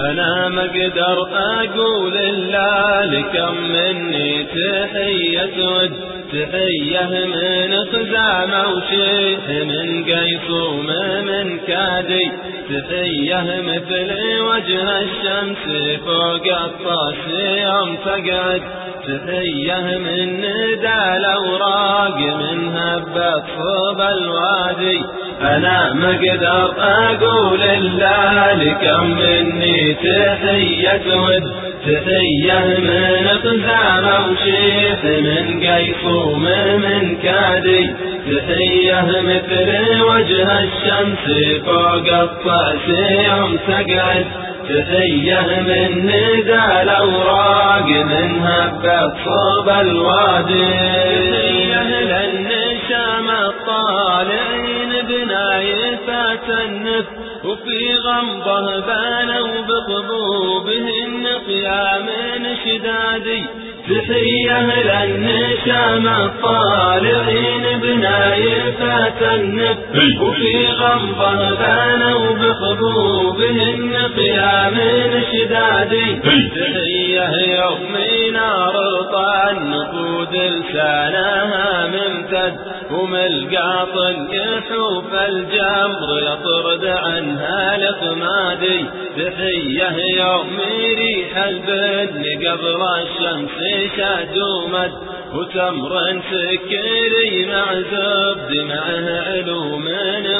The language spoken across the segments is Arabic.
أنا ما أقدر أقول إلا لكم مني تحية ود تحية من خزامة وشيح من قيس ومن كادي. تحية مثل وجه الشمس فوق الطاس يوم تقعد تحية من ندى الأوراق من هبة صوب الوادي. أنا ما أقدر أقول إلا لكم مني تحية ود تحية من قزامة وشيخ من قيصوم من كادي. تحية مثل وجه الشمس فوق الطاس يوم تقعد تحية من ندى الأوراق من هبة صوب الوادي. النف وفي غمضة بانوا بقبوبهن قيام شدادي. تحية للنشام الطالعين بنايفات النف وفي غمضة بانوا بقبوبهن قيام شدادي. تحية يوم نار طعن نقود لسانها ممتد. وملقاط يحوف الجمر يطرد عنها لقمادي تحية يوم ريح البدن قبل الشمس شادومد وتمر سكري مع زبد معه علوم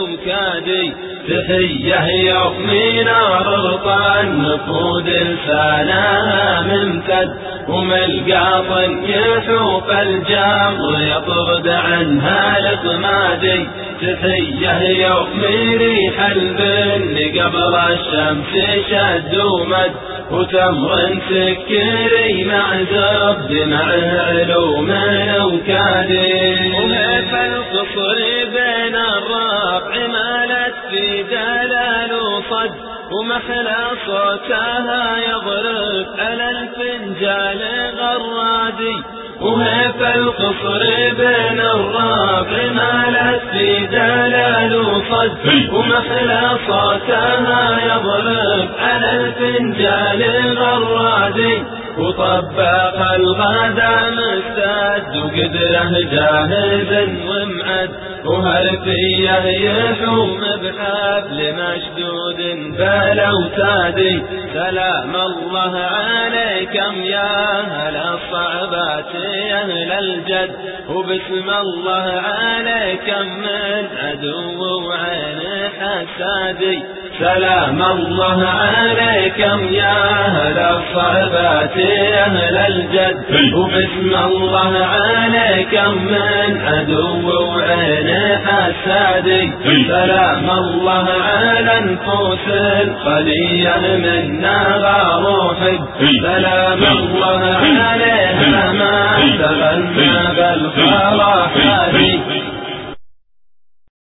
وكادي تحية يوم نار طعن نقود لسانها ممتد وملقاط يحوف الجمر يطرد عنها لطمادي تحية يوم ريح البن قبل الشمس شد ومد. وتمر سكري مع زبد معه علوم وكادي وهيف القصر بين الربع مالت في دلال وصد ومحلى صوتها يضرب على الفنجال غرادي وهيف القصر بين الرابع مالت في دلال وصد. ومحلى صوتها يضرب على الفنجال غرادي وطبق الغدا مستد وقدره جاهز ومعد وهالفيه يحوم بحبل مشدود بلوتادي سلام الله عليكم يا أهل الصعبات يا أهل الجد. وبسم الله عليكم من عدو وعين حسادي. سلام الله عليكم يا أهل الصعبات يا أهل الجد. وبسم الله عليكم من عدو وعين حسادي سلام الله على نفوس الخلية منا غروحي سلام الله عليها ما تغنى بالفرح.